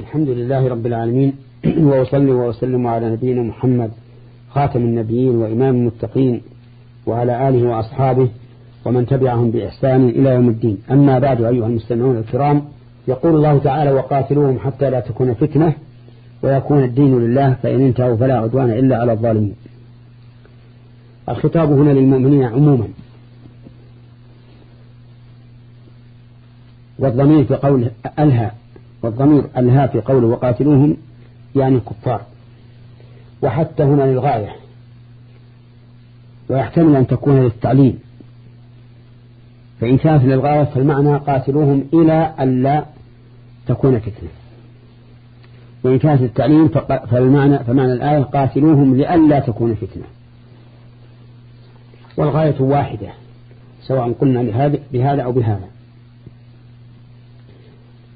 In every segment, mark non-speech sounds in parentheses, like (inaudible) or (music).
الحمد لله رب العالمين. (clears throat) وأصلي وأسلم على نبينا محمد خاتم النبيين وإمام المتقين وعلى آله وأصحابه ومن تبعهم بإحسان إلى يوم الدين. أما بعد أيها المستمعون الكرام يقول الله تعالى وقاتلوهم حتى لا تكون فتنة ويكون الدين لله فإن انتهوا فلا عدوان إلا على الظالمين. الخطاب هنا للمؤمنين عموما. والضمير في قول ألها. والضمير ألها في قوله وقاتلوهم يعني الكفار وحتى هنا للغاية. ويحتمل أن تكون للتعليم فإن كانت للغاية فالمعنى قاتلوهم إلى أن لا تكون فتنة. وإن كانت للتعليم فالمعنى فمعنى الآية قاتلوهم لئلا تكون فتنة. والغاية واحدة سواء قلنا بهذا أو بهذا.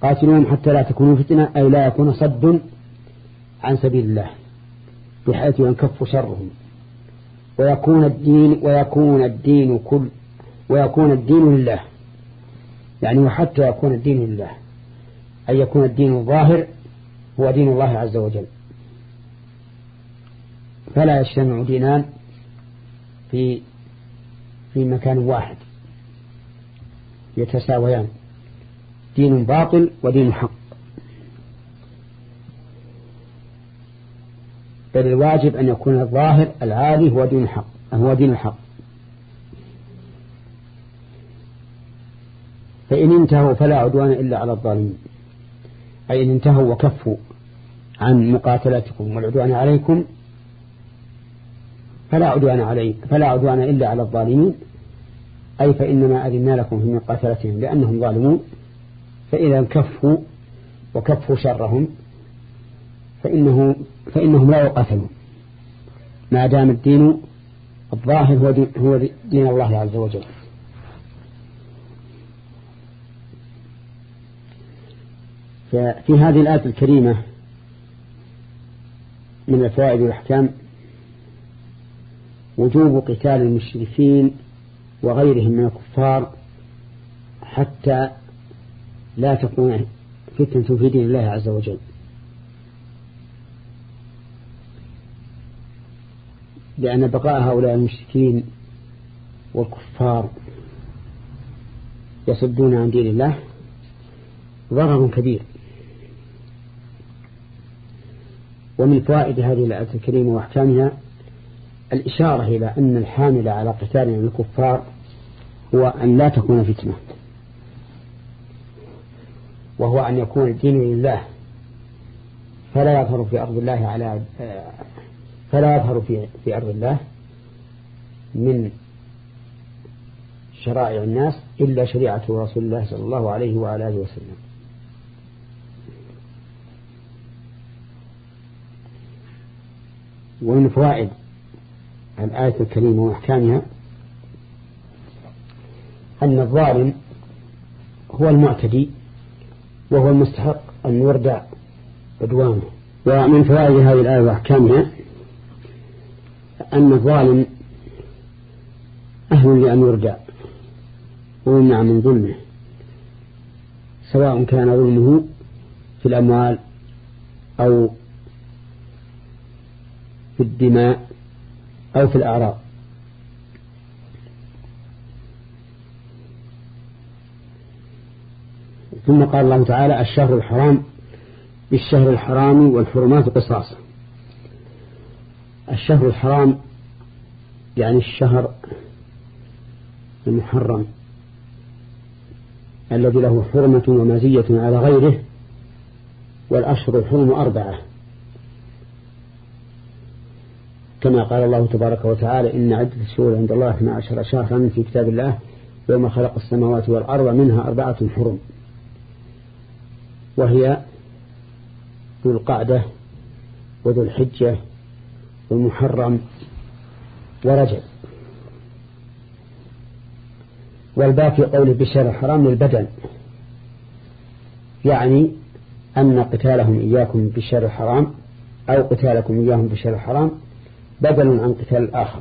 قاتلوهم حتى لا تكونوا فتنة أي لا يكون صد عن سبيل الله بحيث ينكف شرهم. ويكون الدين ويكون الدين كل ويكون الدين لله. يعني وحتى يكون الدين لله. أن يكون الدين الظاهر هو دين الله عز وجل. فلا يجتمع دينان في في مكان واحد. يتساويان. دين باطل ودين حق. بل الواجب أن يكون الظاهر العالي هو دين الحق هو دين الحق. فإن انتهوا فلا عدوان إلا على الظالمين. أي إن انتهوا وكفوا عن مقاتلتكم والعدوان عليكم فلا عدوان علي فلا عدوان إلا على الظالمين. أي فإنما أذنا لكم في مقاتلتهم لأنهم ظالمون. فإذا كفوا وكفوا شرهم فإنه فإنهم لا يقاتلون. ما دام الدين الظاهر هو دين, هو دين الله عز وجل. ففي هذه الآية الكريمة من الفوائد والأحكام وجوب قتال المشركين وغيرهم من الكفار حتى لا تكون فتنة في دين الله عز وجل. لأن بقاء هؤلاء المشركين والكفار يصدون عن دين الله ضرر كبير. ومن فوائد هذه الآية الكريمة وأحكامها الإشارة إلى أن الحامل على قتال الكفار هو أن لا تكون فتنة. وهو أن يكون الدين لله. فلا يظهر في أرض الله على فلا يظهر في في أرض الله من شرائع الناس إلا شريعة رسول الله صلى الله عليه وعلى آله وسلم. ومن فوائد الآية الكريمة وأحكامها أن الظالم هو المعتدي وهو المستحق أن يردع عدوانه. ومن فوائد هذه الآية وأحكامها أن الظالم أهل لأن يردع ويمنع من ظلمه سواء كان ظلمه في الأموال أو في الدماء أو في الأعراض. ثم قال الله تعالى الشهر الحرام بالشهر الحرام والحرمات قصاص الشهر الحرام يعني الشهر المحرم الذي له حرمة ومزية على غيره والأشهر الحرم أربعة. كما قال الله تبارك وتعالى إن عدة الشهور عند الله 12 شهرا في كتاب الله يوم خلق السماوات والأرض منها أربعة حرم. وهي ذو القعدة وذو الحجة والمحرم ورجب والباقي قوله بالشهر الحرام للبدن يعني أن قتالهم إياكم بالشهر الحرام أو قتالكم إياهم بالشهر الحرام بدل عن قتال الآخر.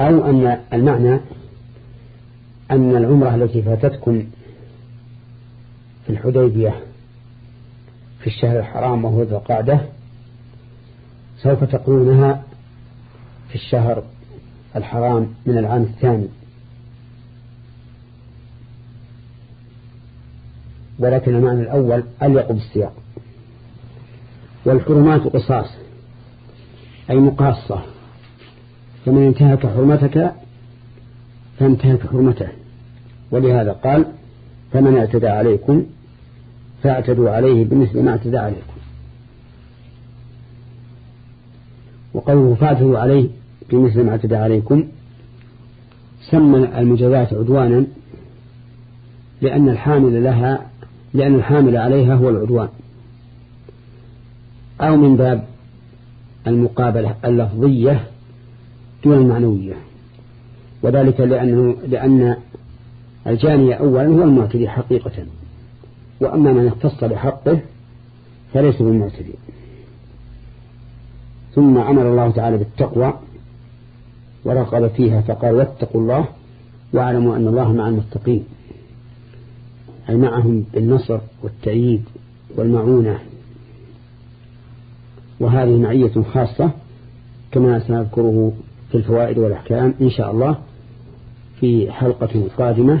أو أن المعنى أن العمرة التي فاتتكم في الحديبية في الشهر الحرام وهو ذو القعدة سوف تقولونها في الشهر الحرام من العام الثاني. ولكن المعنى الأول أليق بالسياق. والحرمات قصاص أي مقاصة. فمن انتهك حرمتك فانتهك حرمته. ولهذا قال فمن اعتدى عليكم فاعتدوا عليه بمثل ما اعتدى عليكم. وقوله فاعتدوا عليه بمثل ما اعتدى عليكم سمى المجازات عدوانا لأن الحامل لها لأن الحامل عليها هو العدوان. أو من باب المقابلة اللفظية دون المعنوية. وذلك لأنه لأن الجاني أولا هو المعتدي حقيقة وأما من اختص بحقه فليس بالمعتدي. ثم أمر الله تعالى بالتقوى ورغب فيها فقال واتقوا الله واعلموا أن الله مع المتقين. أي معهم بالنصر والتأييد والمعونة. وهذه معية خاصة كما سنذكره في الفوائد والأحكام إن شاء الله في حلقة قادمة.